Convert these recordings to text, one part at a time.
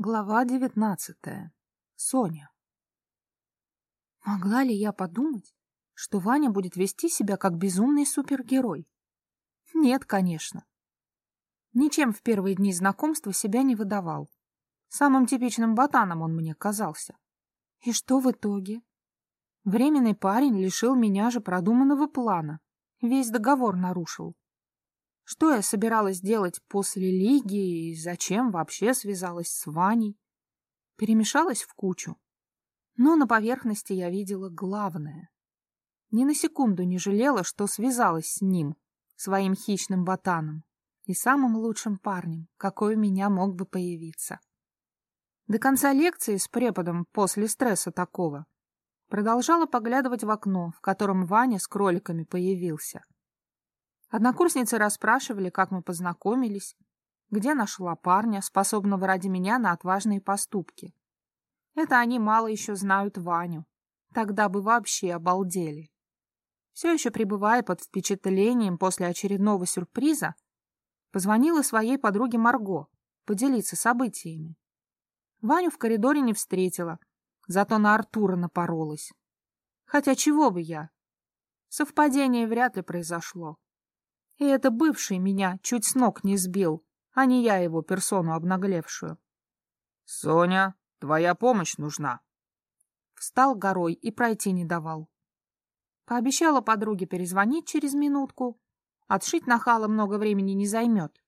Глава девятнадцатая. Соня. Могла ли я подумать, что Ваня будет вести себя как безумный супергерой? Нет, конечно. Ничем в первые дни знакомства себя не выдавал. Самым типичным ботаном он мне казался. И что в итоге? Временный парень лишил меня же продуманного плана. Весь договор нарушил. Что я собиралась делать после лиги и зачем вообще связалась с Ваней? Перемешалась в кучу. Но на поверхности я видела главное. Ни на секунду не жалела, что связалась с ним, своим хищным ботаном и самым лучшим парнем, какой у меня мог бы появиться. До конца лекции с преподом после стресса такого продолжала поглядывать в окно, в котором Ваня с кроликами появился. Однокурсницы расспрашивали, как мы познакомились, где нашла парня, способного ради меня на отважные поступки. Это они мало еще знают Ваню. Тогда бы вообще обалдели. Все еще пребывая под впечатлением после очередного сюрприза, позвонила своей подруге Марго поделиться событиями. Ваню в коридоре не встретила, зато на Артура напоролась. Хотя чего бы я? Совпадение вряд ли произошло. И это бывший меня чуть с ног не сбил, а не я его персону обнаглевшую. — Соня, твоя помощь нужна. Встал горой и пройти не давал. Пообещала подруге перезвонить через минутку. Отшить нахала много времени не займет.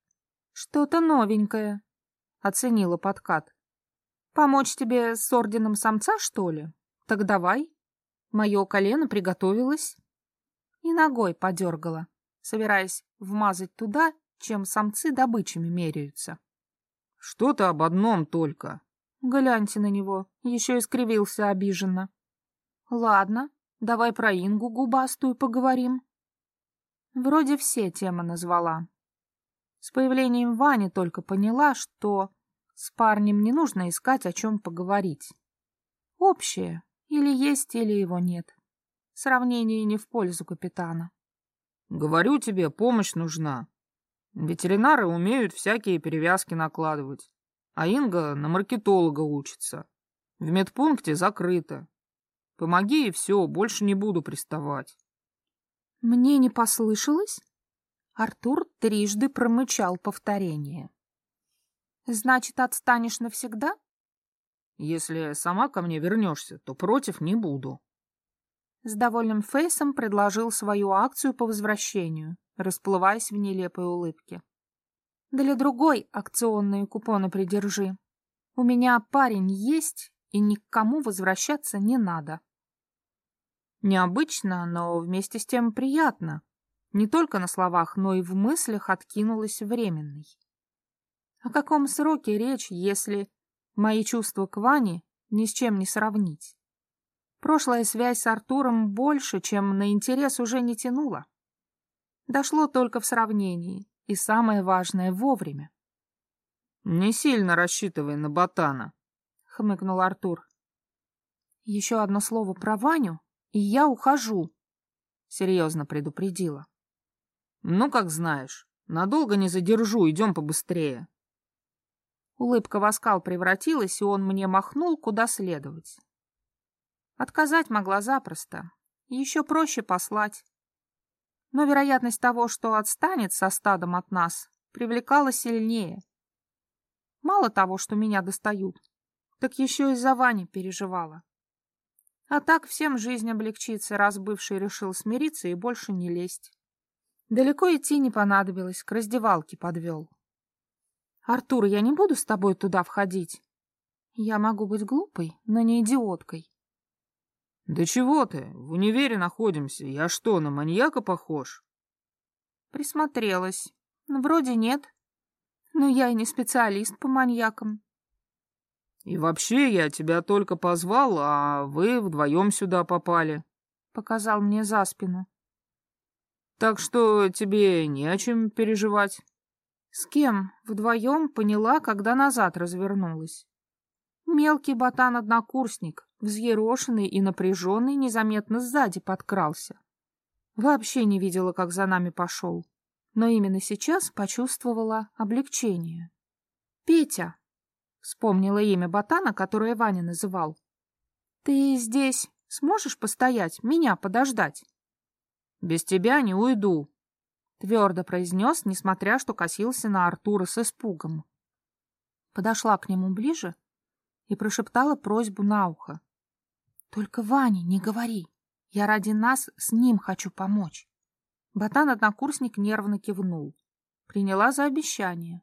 Что-то новенькое, — оценила подкат. Помочь тебе с орденом самца, что ли? Так давай. Мое колено приготовилось. И ногой подергала собираясь вмазать туда, чем самцы добычами меряются. — Что-то об одном только. Гляньте на него, еще и скривился обиженно. — Ладно, давай про Ингу губастую поговорим. Вроде все темы назвала. С появлением Вани только поняла, что с парнем не нужно искать, о чем поговорить. Общее, или есть, или его нет. Сравнение не в пользу капитана. Говорю тебе, помощь нужна. Ветеринары умеют всякие перевязки накладывать, а Инга на маркетолога учится. В медпункте закрыто. Помоги и все, больше не буду приставать. Мне не послышалось? Артур трижды промычал повторение. Значит, отстанешь навсегда? Если сама ко мне вернешься, то против не буду. С довольным фейсом предложил свою акцию по возвращению, расплываясь в нелепой улыбке. Для другой акционные купоны придержи. У меня парень есть, и никому возвращаться не надо. Необычно, но вместе с тем приятно. Не только на словах, но и в мыслях откинулась временной. О каком сроке речь, если мои чувства к Ване ни с чем не сравнить? Прошлая связь с Артуром больше, чем на интерес уже не тянула. Дошло только в сравнении, и самое важное — вовремя. — Не сильно рассчитывай на ботана, — хмыкнул Артур. — Еще одно слово про Ваню, и я ухожу, — серьезно предупредила. — Ну, как знаешь. Надолго не задержу, идем побыстрее. Улыбка в оскал превратилась, и он мне махнул, куда следовать. Отказать могла запросто. Еще проще послать. Но вероятность того, что отстанет со стадом от нас, привлекала сильнее. Мало того, что меня достают, так еще и за Вани переживала. А так всем жизнь облегчится, раз бывший решил смириться и больше не лезть. Далеко идти не понадобилось, к раздевалке подвел. «Артур, я не буду с тобой туда входить. Я могу быть глупой, но не идиоткой. «Да чего ты? В универе находимся. Я что, на маньяка похож?» Присмотрелась. Вроде нет. Но я и не специалист по маньякам. «И вообще я тебя только позвал, а вы вдвоем сюда попали», — показал мне за спину. «Так что тебе не о чем переживать». «С кем? Вдвоем поняла, когда назад развернулась. Мелкий ботан-однокурсник, взъерошенный и напряженный, незаметно сзади подкрался. Вообще не видела, как за нами пошел, но именно сейчас почувствовала облегчение. «Петя!» Вспомнила имя ботана, которое Ваня называл. Ты здесь сможешь постоять, меня подождать? Без тебя не уйду, твердо произнес, несмотря что косился на Артура с испугом. Подошла к нему ближе и прошептала просьбу на ухо. Только Ване не говори. Я ради нас с ним хочу помочь. Ботан-однокурсник нервно кивнул. Приняла за обещание.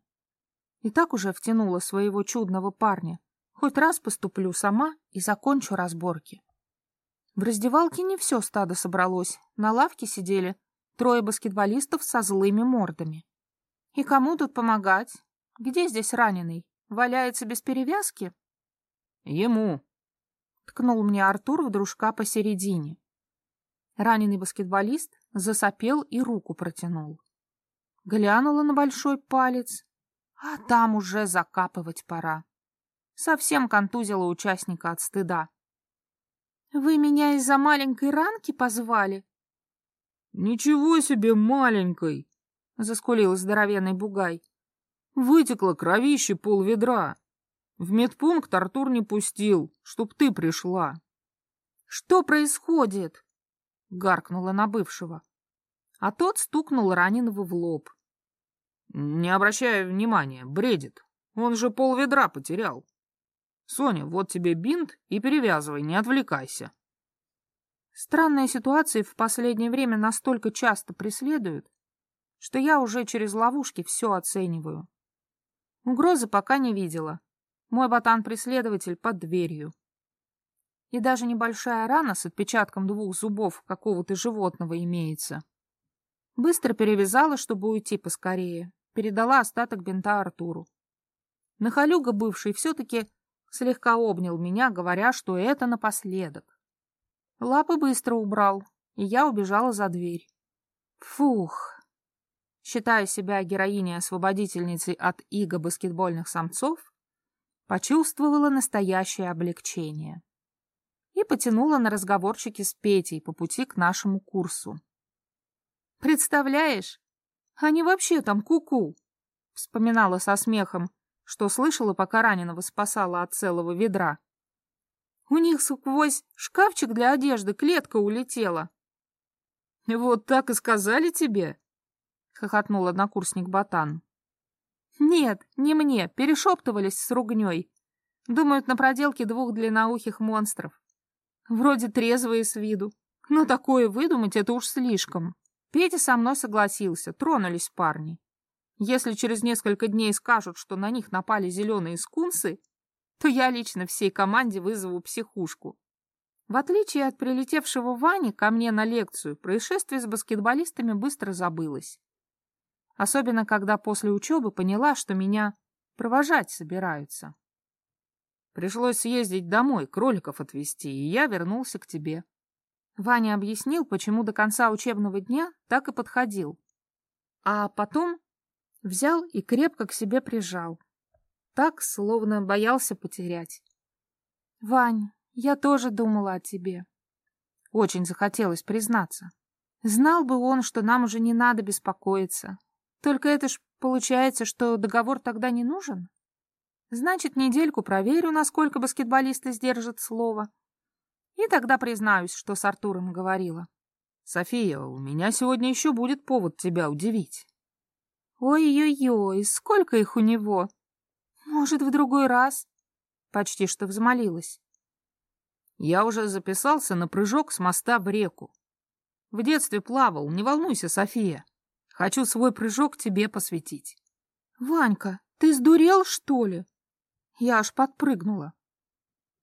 И так уже втянула своего чудного парня. Хоть раз поступлю сама и закончу разборки. В раздевалке не все стадо собралось. На лавке сидели трое баскетболистов со злыми мордами. И кому тут помогать? Где здесь раненый? Валяется без перевязки? Ему. Ткнул мне Артур в дружка посередине. Раненый баскетболист засопел и руку протянул. Глянула на большой палец, а там уже закапывать пора. Совсем контузила участника от стыда. — Вы меня из-за маленькой ранки позвали? — Ничего себе маленькой! — заскулил здоровенный бугай. — Вытекло кровище пол ведра. В медпункт Артур не пустил, чтоб ты пришла. — Что происходит? — гаркнула на бывшего. А тот стукнул раненого в лоб. — Не обращай внимания, бредит. Он же пол ведра потерял. Соня, вот тебе бинт и перевязывай, не отвлекайся. Странные ситуации в последнее время настолько часто преследуют, что я уже через ловушки все оцениваю. Угрозы пока не видела. Мой ботан-преследователь под дверью. И даже небольшая рана с отпечатком двух зубов какого-то животного имеется. Быстро перевязала, чтобы уйти поскорее. Передала остаток бинта Артуру. Нахалюга бывший все-таки слегка обнял меня, говоря, что это напоследок. Лапы быстро убрал, и я убежала за дверь. Фух! Считая себя героиней-освободительницей от иго баскетбольных самцов, почувствовала настоящее облегчение и потянула на разговорчики с Петей по пути к нашему курсу. «Представляешь, они вообще там куку!» -ку вспоминала со смехом, что слышала, пока раненого спасала от целого ведра. У них сквозь шкафчик для одежды клетка улетела. — Вот так и сказали тебе? — хохотнул однокурсник Ботан. — Нет, не мне, перешептывались с ругней. Думают, на проделке двух длинноухих монстров. Вроде трезвые с виду. Но такое выдумать — это уж слишком. Петя со мной согласился, тронулись парни. Если через несколько дней скажут, что на них напали зеленые скунсы, то я лично всей команде вызову психушку. В отличие от прилетевшего Вани ко мне на лекцию, происшествие с баскетболистами быстро забылось. Особенно, когда после учебы поняла, что меня провожать собираются. Пришлось съездить домой, кроликов отвезти, и я вернулся к тебе. Ваня объяснил, почему до конца учебного дня так и подходил. А потом Взял и крепко к себе прижал. Так, словно боялся потерять. «Вань, я тоже думала о тебе». Очень захотелось признаться. Знал бы он, что нам уже не надо беспокоиться. Только это ж получается, что договор тогда не нужен? Значит, недельку проверю, насколько баскетболисты сдержат слово. И тогда признаюсь, что с Артуром говорила. «София, у меня сегодня еще будет повод тебя удивить». Ой-ой-ой, сколько их у него? Может, в другой раз? Почти что взмолилась. Я уже записался на прыжок с моста в реку. В детстве плавал, не волнуйся, София. Хочу свой прыжок тебе посвятить. Ванька, ты сдурел, что ли? Я аж подпрыгнула.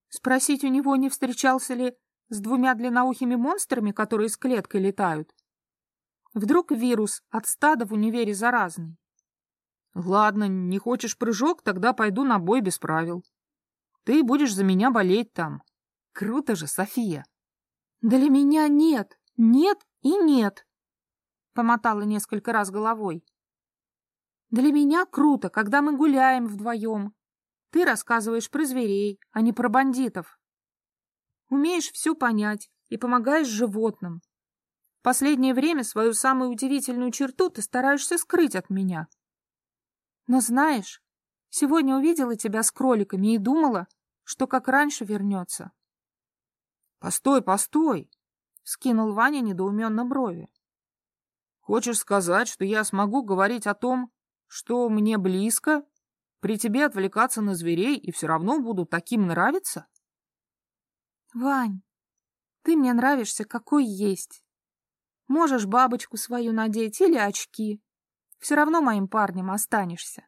Спросить у него, не встречался ли с двумя длинноухими монстрами, которые с клеткой летают? Вдруг вирус от стада в универе заразный? Ладно, не хочешь прыжок, тогда пойду на бой без правил. Ты будешь за меня болеть там. Круто же, София. Для меня нет, нет и нет. Помотала несколько раз головой. Для меня круто, когда мы гуляем вдвоем. Ты рассказываешь про зверей, а не про бандитов. Умеешь все понять и помогаешь животным, Последнее время свою самую удивительную черту ты стараешься скрыть от меня. Но знаешь, Сегодня увидела тебя с кроликами и думала, что как раньше вернется. Постой, постой! Скинул Ваня недоуменно брови. Хочешь сказать, что я смогу говорить о том, что мне близко, при тебе отвлекаться на зверей и все равно буду таким нравиться? Вань, ты мне нравишься, какой есть. Можешь бабочку свою надеть или очки. Все равно моим парнем останешься.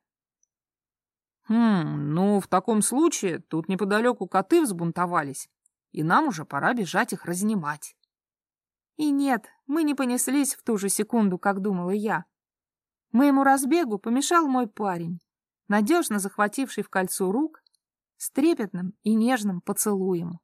Хм, ну, в таком случае тут неподалеку коты взбунтовались, и нам уже пора бежать их разнимать. И нет, мы не понеслись в ту же секунду, как думала я. Моему разбегу помешал мой парень, надежно захвативший в кольцо рук с трепетным и нежным поцелуем.